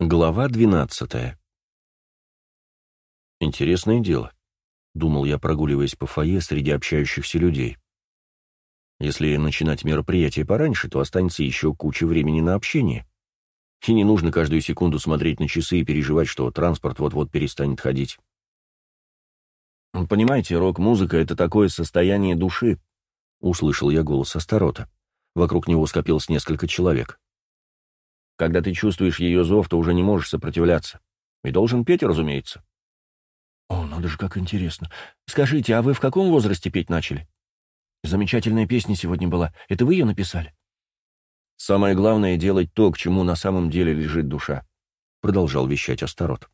Глава двенадцатая. Интересное дело, думал я, прогуливаясь по фойе среди общающихся людей. Если начинать мероприятие пораньше, то останется еще куча времени на общение. И не нужно каждую секунду смотреть на часы и переживать, что транспорт вот-вот перестанет ходить. «Понимаете, рок-музыка — это такое состояние души», — услышал я голос Астарота. Вокруг него скопилось несколько человек. Когда ты чувствуешь ее зов, то уже не можешь сопротивляться. И должен петь, разумеется. О, надо же, как интересно. Скажите, а вы в каком возрасте петь начали? Замечательная песня сегодня была. Это вы ее написали? Самое главное — делать то, к чему на самом деле лежит душа, — продолжал вещать Астарот.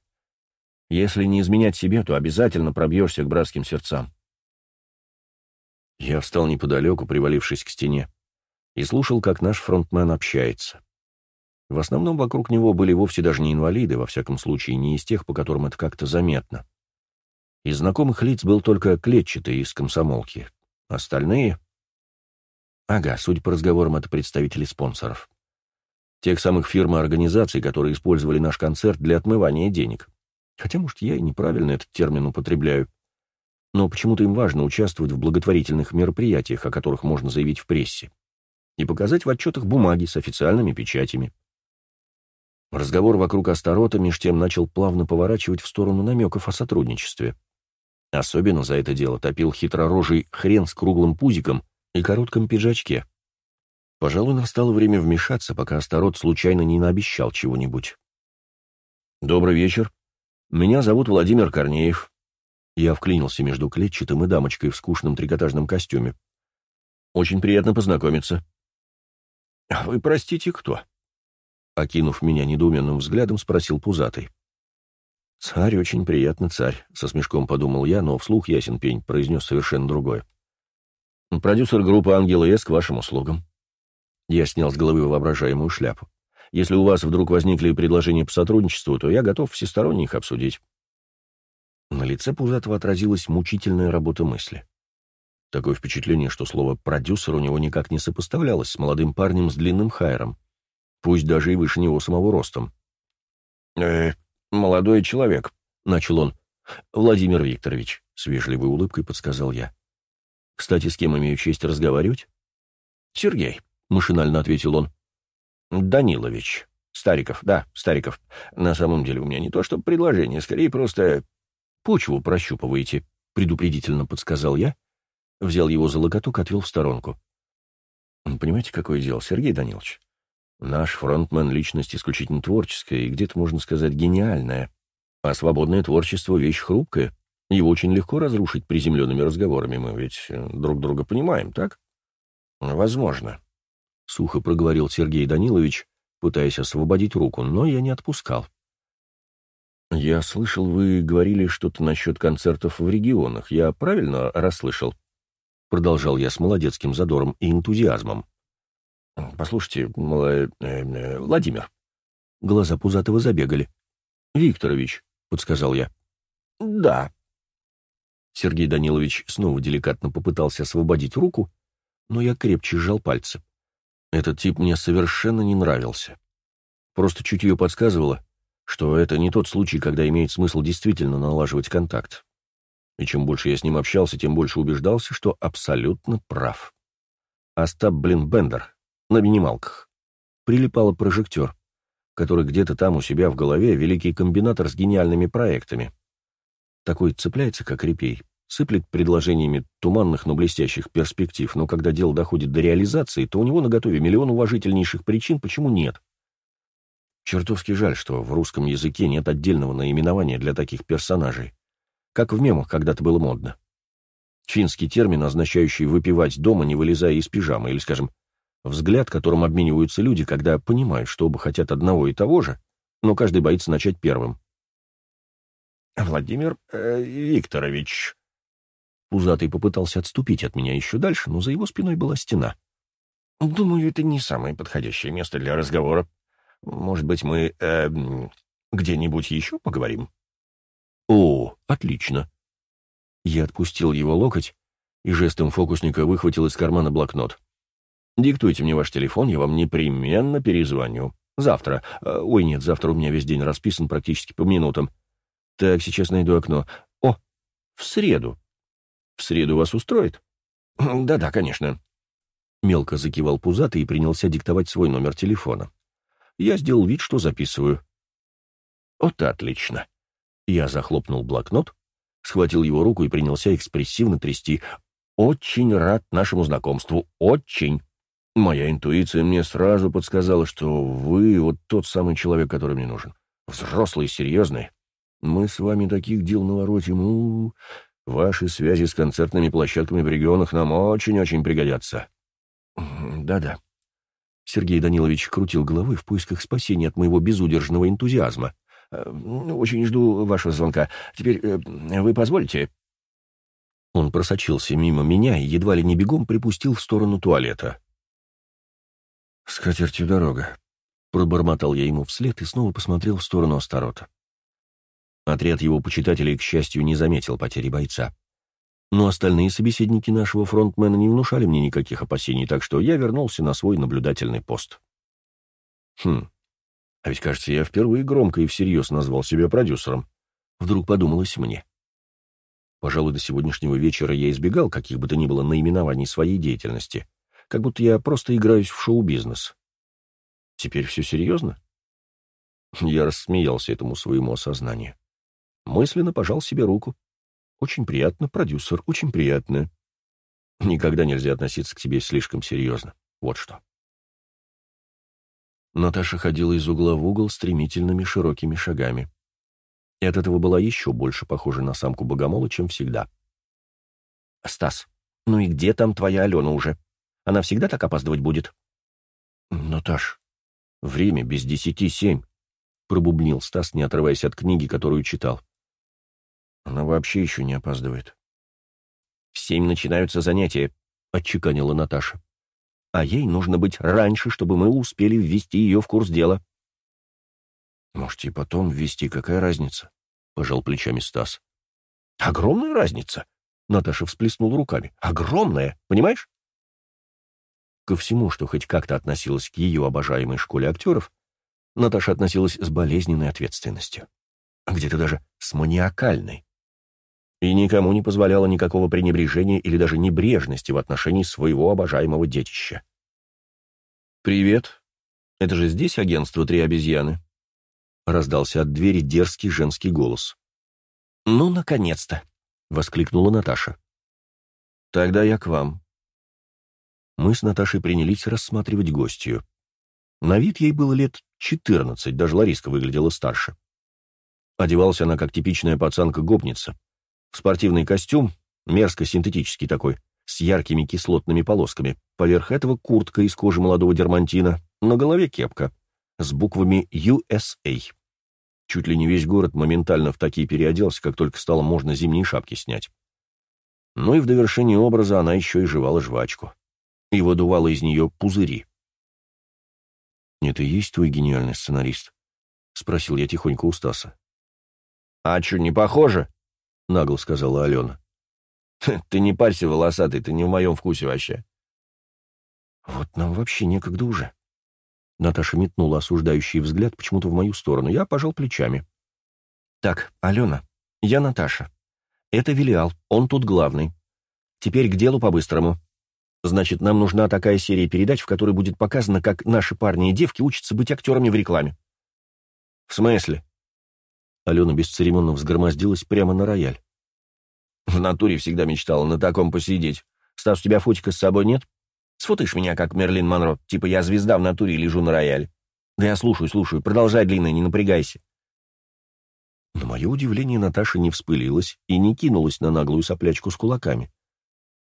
Если не изменять себе, то обязательно пробьешься к братским сердцам. Я встал неподалеку, привалившись к стене, и слушал, как наш фронтмен общается. В основном вокруг него были вовсе даже не инвалиды, во всяком случае не из тех, по которым это как-то заметно. Из знакомых лиц был только клетчатый из комсомолки. Остальные... Ага, судя по разговорам, это представители спонсоров. Тех самых фирм и организаций, которые использовали наш концерт для отмывания денег. Хотя, может, я и неправильно этот термин употребляю. Но почему-то им важно участвовать в благотворительных мероприятиях, о которых можно заявить в прессе, и показать в отчетах бумаги с официальными печатями. Разговор вокруг Астарота меж тем начал плавно поворачивать в сторону намеков о сотрудничестве. Особенно за это дело топил хитророжий хрен с круглым пузиком и коротком пиджачке. Пожалуй, настало время вмешаться, пока Астарот случайно не наобещал чего-нибудь. «Добрый вечер. Меня зовут Владимир Корнеев». Я вклинился между клетчатым и дамочкой в скучном трикотажном костюме. «Очень приятно познакомиться». «А вы, простите, кто?» Окинув меня недоуменным взглядом, спросил пузатый. «Царь очень приятно, царь», — со смешком подумал я, но вслух ясен пень произнес совершенно другое. «Продюсер группы «Ангелы С» к вашим услугам». Я снял с головы воображаемую шляпу. «Если у вас вдруг возникли предложения по сотрудничеству, то я готов всесторонне их обсудить». На лице Пузатого отразилась мучительная работа мысли. Такое впечатление, что слово «продюсер» у него никак не сопоставлялось с молодым парнем с длинным хайром пусть даже и выше него самого ростом. «Э, молодой человек», — начал он. «Владимир Викторович», — с вежливой улыбкой подсказал я. «Кстати, с кем имею честь разговаривать?» «Сергей», — машинально ответил он. «Данилович. Стариков, да, Стариков. На самом деле у меня не то что предложение, скорее просто почву прощупываете», — предупредительно подсказал я. Взял его за локоток, отвел в сторонку. «Понимаете, какое дело, Сергей Данилович? Наш фронтмен — личность исключительно творческая и где-то, можно сказать, гениальная. А свободное творчество — вещь хрупкая. Его очень легко разрушить приземленными разговорами. Мы ведь э, друг друга понимаем, так? Возможно. Сухо проговорил Сергей Данилович, пытаясь освободить руку, но я не отпускал. «Я слышал, вы говорили что-то насчет концертов в регионах. Я правильно расслышал?» Продолжал я с молодецким задором и энтузиазмом. «Послушайте, э, э, Владимир». Глаза Пузатого забегали. «Викторович», — подсказал я. «Да». Сергей Данилович снова деликатно попытался освободить руку, но я крепче сжал пальцы. Этот тип мне совершенно не нравился. Просто чутье подсказывало, что это не тот случай, когда имеет смысл действительно налаживать контакт. И чем больше я с ним общался, тем больше убеждался, что абсолютно прав. Остап, блин, Бендер, на минималках. Прилипал прожектор, который где-то там у себя в голове великий комбинатор с гениальными проектами. Такой цепляется, как репей, сыплет предложениями туманных, но блестящих перспектив, но когда дело доходит до реализации, то у него наготове миллион уважительнейших причин, почему нет. Чертовски жаль, что в русском языке нет отдельного наименования для таких персонажей, как в мемах когда-то было модно. Финский термин, означающий «выпивать дома, не вылезая из пижамы», или, скажем, Взгляд, которым обмениваются люди, когда понимают, что оба хотят одного и того же, но каждый боится начать первым. «Владимир э, Викторович...» Пузатый попытался отступить от меня еще дальше, но за его спиной была стена. «Думаю, это не самое подходящее место для разговора. Может быть, мы э, где-нибудь еще поговорим?» «О, отлично!» Я отпустил его локоть и жестом фокусника выхватил из кармана блокнот. Диктуйте мне ваш телефон, я вам непременно перезвоню. Завтра. Э, ой, нет, завтра у меня весь день расписан практически по минутам. Так, сейчас найду окно. О, в среду. В среду вас устроит? Да-да, конечно. Мелко закивал пузатый и принялся диктовать свой номер телефона. Я сделал вид, что записываю. Вот отлично. Я захлопнул блокнот, схватил его руку и принялся экспрессивно трясти. «Очень рад нашему знакомству. Очень. Моя интуиция мне сразу подсказала, что вы вот тот самый человек, который мне нужен. Взрослый, серьезный. Мы с вами таких дел наворотим. У -у -у. Ваши связи с концертными площадками в регионах нам очень-очень пригодятся». «Да-да». Сергей Данилович крутил головой в поисках спасения от моего безудержного энтузиазма. Э, «Очень жду вашего звонка. Теперь э, вы позволите?» Он просочился мимо меня и едва ли не бегом припустил в сторону туалета. «С катертью дорога», — пробормотал я ему вслед и снова посмотрел в сторону Астарота. Отряд его почитателей, к счастью, не заметил потери бойца. Но остальные собеседники нашего фронтмена не внушали мне никаких опасений, так что я вернулся на свой наблюдательный пост. Хм, а ведь, кажется, я впервые громко и всерьез назвал себя продюсером. Вдруг подумалось мне. Пожалуй, до сегодняшнего вечера я избегал каких бы то ни было наименований своей деятельности, как будто я просто играюсь в шоу-бизнес. Теперь все серьезно? Я рассмеялся этому своему осознанию. Мысленно пожал себе руку. Очень приятно, продюсер, очень приятно. Никогда нельзя относиться к тебе слишком серьезно. Вот что. Наташа ходила из угла в угол стремительными широкими шагами. И от этого была еще больше похожа на самку богомола, чем всегда. «Стас, ну и где там твоя Алена уже? Она всегда так опаздывать будет?» «Наташ, время без десяти семь», — пробубнил Стас, не отрываясь от книги, которую читал. «Она вообще еще не опаздывает». «В семь начинаются занятия», — отчеканила Наташа а ей нужно быть раньше, чтобы мы успели ввести ее в курс дела. «Можете и потом ввести, какая разница?» — пожал плечами Стас. «Огромная разница!» — Наташа всплеснула руками. «Огромная, понимаешь?» Ко всему, что хоть как-то относилось к ее обожаемой школе актеров, Наташа относилась с болезненной ответственностью, а где-то даже с маниакальной. И никому не позволяла никакого пренебрежения или даже небрежности в отношении своего обожаемого детища. «Привет. Это же здесь агентство «Три обезьяны»?» Раздался от двери дерзкий женский голос. «Ну, наконец-то!» — воскликнула Наташа. «Тогда я к вам». Мы с Наташей принялись рассматривать гостью. На вид ей было лет четырнадцать, даже Лариска выглядела старше. Одевалась она как типичная пацанка-гопница. В спортивный костюм, мерзко синтетический такой, с яркими кислотными полосками. Поверх этого куртка из кожи молодого дермантина, на голове кепка с буквами USA. Чуть ли не весь город моментально в такие переоделся, как только стало можно зимние шапки снять. Ну и в довершении образа она еще и жевала жвачку. И выдувала из нее пузыри. «Это и есть твой гениальный сценарист?» — спросил я тихонько у Стаса. «А что, не похоже?» — нагло сказала Алена. Ты не парься, волосатый, ты не в моем вкусе вообще. Вот нам вообще некогда уже. Наташа метнула осуждающий взгляд почему-то в мою сторону. Я пожал плечами. Так, Алена, я Наташа. Это Велиал, он тут главный. Теперь к делу по-быстрому. Значит, нам нужна такая серия передач, в которой будет показано, как наши парни и девки учатся быть актерами в рекламе. В смысле? Алена бесцеремонно взгромоздилась прямо на рояль. В натуре всегда мечтала на таком посидеть. Стас, у тебя фотика с собой нет? Сфотаешь меня, как Мерлин Монро, типа я звезда в натуре лежу на рояле. Да я слушаю, слушаю, продолжай, длинно, не напрягайся. На мое удивление Наташа не вспылилась и не кинулась на наглую соплячку с кулаками,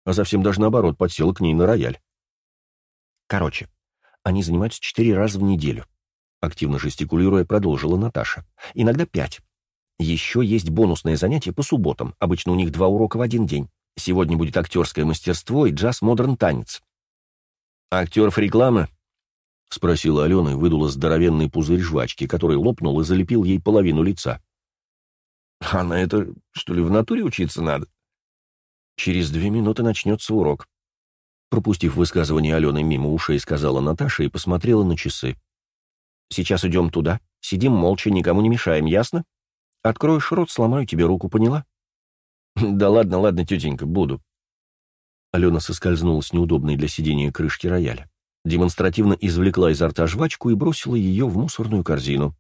а совсем даже наоборот подсела к ней на рояль. Короче, они занимаются четыре раза в неделю. Активно жестикулируя, продолжила Наташа. Иногда пять. Еще есть бонусное занятие по субботам. Обычно у них два урока в один день. Сегодня будет актерское мастерство и джаз-модерн танец. «Актеров рекламы?» — спросила Алена и выдула здоровенный пузырь жвачки, который лопнул и залепил ей половину лица. «А на это, что ли, в натуре учиться надо?» «Через две минуты начнется урок», — пропустив высказывание Алены мимо ушей, сказала Наташа и посмотрела на часы. Сейчас идем туда, сидим молча, никому не мешаем, ясно? Откроешь рот, сломаю тебе руку, поняла?» «Да ладно, ладно, тетенька, буду». Алена соскользнула с неудобной для сидения крышки рояля, демонстративно извлекла изо рта жвачку и бросила ее в мусорную корзину,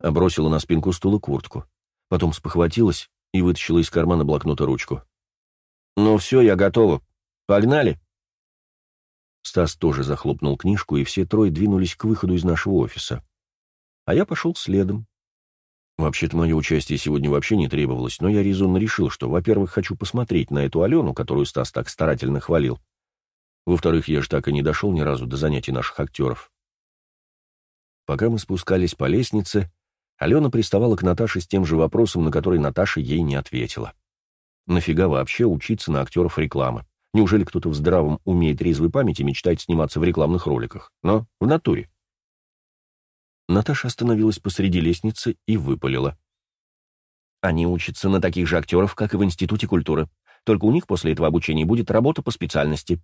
а бросила на спинку стула куртку. Потом спохватилась и вытащила из кармана блокнота ручку. «Ну все, я готова. Погнали!» Стас тоже захлопнул книжку, и все трое двинулись к выходу из нашего офиса. А я пошел следом. Вообще-то мое участие сегодня вообще не требовалось, но я резонно решил, что, во-первых, хочу посмотреть на эту Алену, которую Стас так старательно хвалил. Во-вторых, я же так и не дошел ни разу до занятий наших актеров. Пока мы спускались по лестнице, Алена приставала к Наташе с тем же вопросом, на который Наташа ей не ответила. Нафига вообще учиться на актеров рекламы? Неужели кто-то в здравом уме и трезвой памяти мечтает сниматься в рекламных роликах? Но в натуре. Наташа остановилась посреди лестницы и выпалила. «Они учатся на таких же актеров, как и в Институте культуры. Только у них после этого обучения будет работа по специальности,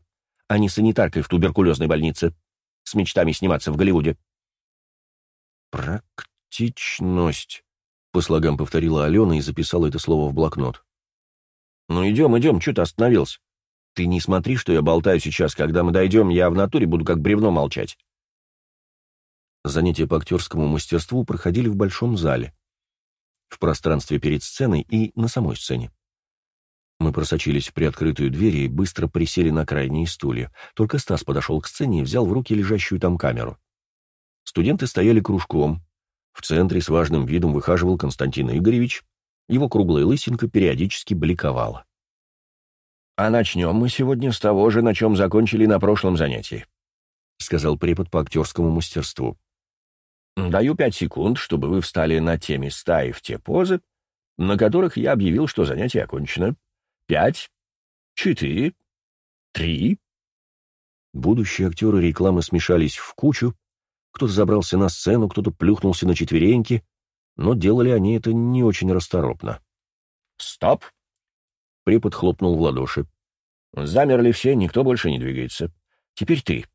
не санитаркой в туберкулезной больнице, с мечтами сниматься в Голливуде». «Практичность», — по слогам повторила Алена и записала это слово в блокнот. «Ну идем, идем, что ты остановился? Ты не смотри, что я болтаю сейчас. Когда мы дойдем, я в натуре буду как бревно молчать». Занятия по актерскому мастерству проходили в большом зале, в пространстве перед сценой и на самой сцене. Мы просочились в приоткрытую дверь и быстро присели на крайние стулья. Только Стас подошел к сцене и взял в руки лежащую там камеру. Студенты стояли кружком. В центре с важным видом выхаживал Константин Игоревич. Его круглая лысинка периодически бликовала. «А начнем мы сегодня с того же, на чем закончили на прошлом занятии», — сказал препод по актерскому мастерству. Даю пять секунд, чтобы вы встали на те места и в те позы, на которых я объявил, что занятие окончено. Пять, четыре, три. Будущие актеры рекламы смешались в кучу, кто-то забрался на сцену, кто-то плюхнулся на четвереньки, но делали они это не очень расторопно. «Стоп!» — препод хлопнул в ладоши. «Замерли все, никто больше не двигается. Теперь ты».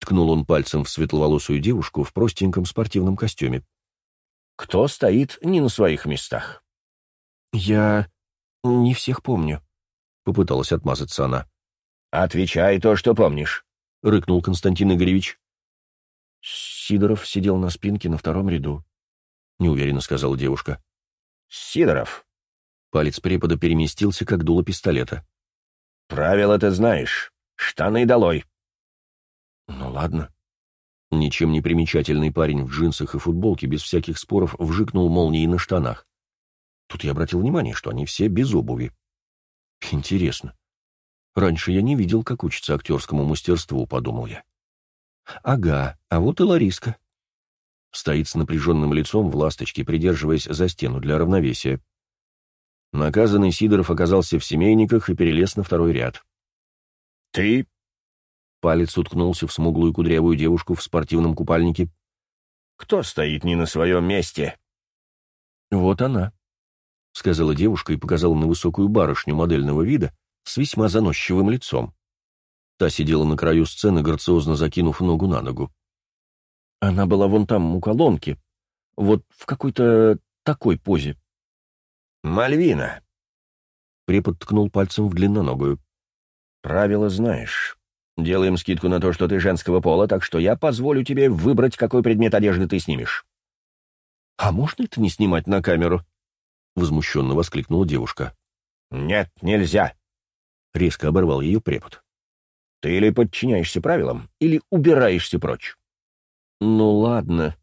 Ткнул он пальцем в светловолосую девушку в простеньком спортивном костюме. «Кто стоит не на своих местах?» «Я не всех помню», — попыталась отмазаться она. «Отвечай то, что помнишь», — рыкнул Константин Игоревич. «Сидоров сидел на спинке на втором ряду», — неуверенно сказала девушка. «Сидоров». Палец препода переместился, как дуло пистолета. «Правила ты знаешь. Штаны долой». Ну ладно. Ничем не примечательный парень в джинсах и футболке без всяких споров вжикнул молнией на штанах. Тут я обратил внимание, что они все без обуви. Интересно. Раньше я не видел, как учится актерскому мастерству, подумал я. Ага, а вот и Лариска. Стоит с напряженным лицом в ласточке, придерживаясь за стену для равновесия. Наказанный Сидоров оказался в семейниках и перелез на второй ряд. «Ты Палец уткнулся в смуглую кудрявую девушку в спортивном купальнике. «Кто стоит не на своем месте?» «Вот она», — сказала девушка и показала на высокую барышню модельного вида с весьма заносчивым лицом. Та сидела на краю сцены, грациозно закинув ногу на ногу. Она была вон там, у колонки, вот в какой-то такой позе. «Мальвина!» Препод ткнул пальцем в длинноногую. «Правила знаешь. Делаем скидку на то, что ты женского пола, так что я позволю тебе выбрать, какой предмет одежды ты снимешь». «А можно это не снимать на камеру?» — возмущенно воскликнула девушка. «Нет, нельзя!» — резко оборвал ее препод. «Ты или подчиняешься правилам, или убираешься прочь». «Ну ладно».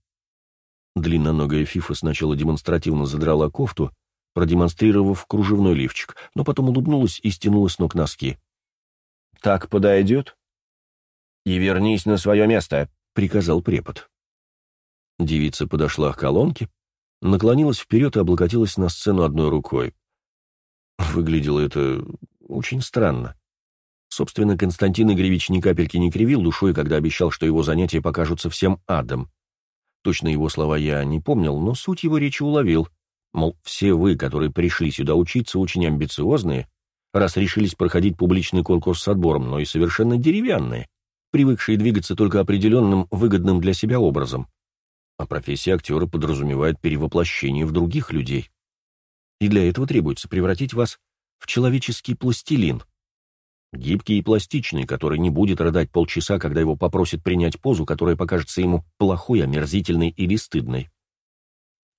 Длинноногая Фифа сначала демонстративно задрала кофту, продемонстрировав кружевной лифчик, но потом улыбнулась и стянула с ног носки. «Так подойдет?» «И вернись на свое место», — приказал препод. Девица подошла к колонке, наклонилась вперед и облокотилась на сцену одной рукой. Выглядело это очень странно. Собственно, Константин Игоревич ни капельки не кривил душой, когда обещал, что его занятия покажутся всем адом. Точно его слова я не помнил, но суть его речи уловил. Мол, все вы, которые пришли сюда учиться, очень амбициозные, раз решились проходить публичный конкурс с отбором, но и совершенно деревянные привыкшие двигаться только определенным, выгодным для себя образом. А профессия актера подразумевает перевоплощение в других людей. И для этого требуется превратить вас в человеческий пластилин. Гибкий и пластичный, который не будет рыдать полчаса, когда его попросят принять позу, которая покажется ему плохой, омерзительной или стыдной.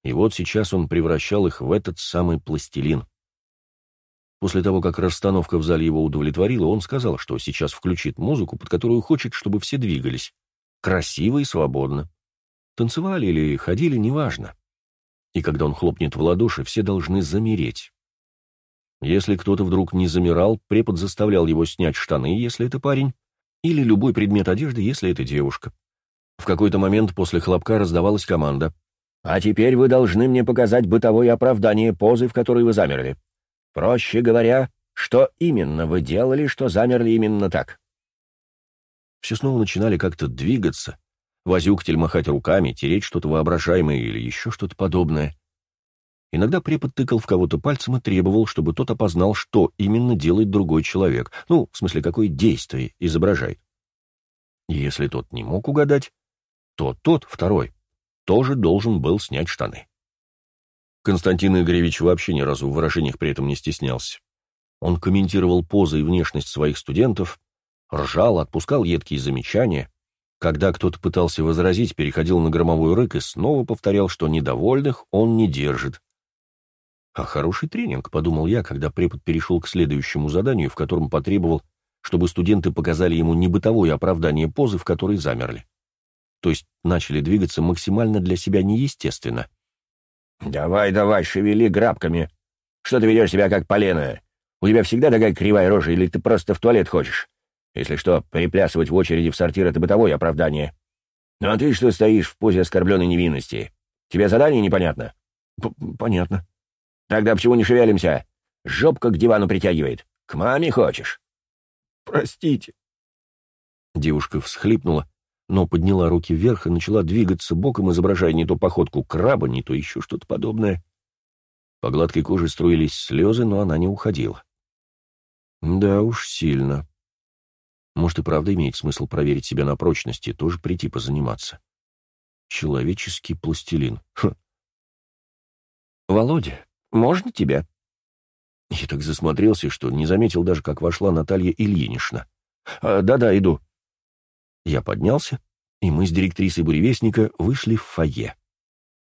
И вот сейчас он превращал их в этот самый пластилин. После того, как расстановка в зале его удовлетворила, он сказал, что сейчас включит музыку, под которую хочет, чтобы все двигались. Красиво и свободно. Танцевали или ходили, неважно. И когда он хлопнет в ладоши, все должны замереть. Если кто-то вдруг не замирал, препод заставлял его снять штаны, если это парень, или любой предмет одежды, если это девушка. В какой-то момент после хлопка раздавалась команда. «А теперь вы должны мне показать бытовое оправдание позы, в которой вы замерли. Проще говоря, что именно вы делали, что замерли именно так?» Все снова начинали как-то двигаться, возюктель махать руками, тереть что-то воображаемое или еще что-то подобное. Иногда препод тыкал в кого-то пальцем и требовал, чтобы тот опознал, что именно делает другой человек, ну, в смысле, какое действие изображает. Если тот не мог угадать, то тот, второй, тоже должен был снять штаны. Константин Игоревич вообще ни разу в выражениях при этом не стеснялся. Он комментировал позы и внешность своих студентов, ржал, отпускал едкие замечания. Когда кто-то пытался возразить, переходил на громовой рык и снова повторял, что недовольных он не держит. А хороший тренинг, подумал я, когда препод перешел к следующему заданию, в котором потребовал, чтобы студенты показали ему не бытовое оправдание позы, в которой замерли. То есть начали двигаться максимально для себя неестественно. «Давай, давай, шевели грабками. Что ты ведешь себя как полено? У тебя всегда такая кривая рожа, или ты просто в туалет хочешь? Если что, приплясывать в очереди в сортир — это бытовое оправдание. Ну а ты что стоишь в позе оскорбленной невинности? Тебе задание непонятно? П Понятно. Тогда почему не шевелимся? Жопка к дивану притягивает. К маме хочешь? Простите. Девушка всхлипнула, но подняла руки вверх и начала двигаться боком, изображая не то походку краба, не то еще что-то подобное. По гладкой коже струились слезы, но она не уходила. Да уж, сильно. Может, и правда имеет смысл проверить себя на прочность и тоже прийти позаниматься. Человеческий пластилин. Ха. «Володя, можно тебя?» Я так засмотрелся, что не заметил даже, как вошла Наталья Ильинична. «А, «Да-да, иду». Я поднялся, и мы с директрисой буревестника вышли в фойе.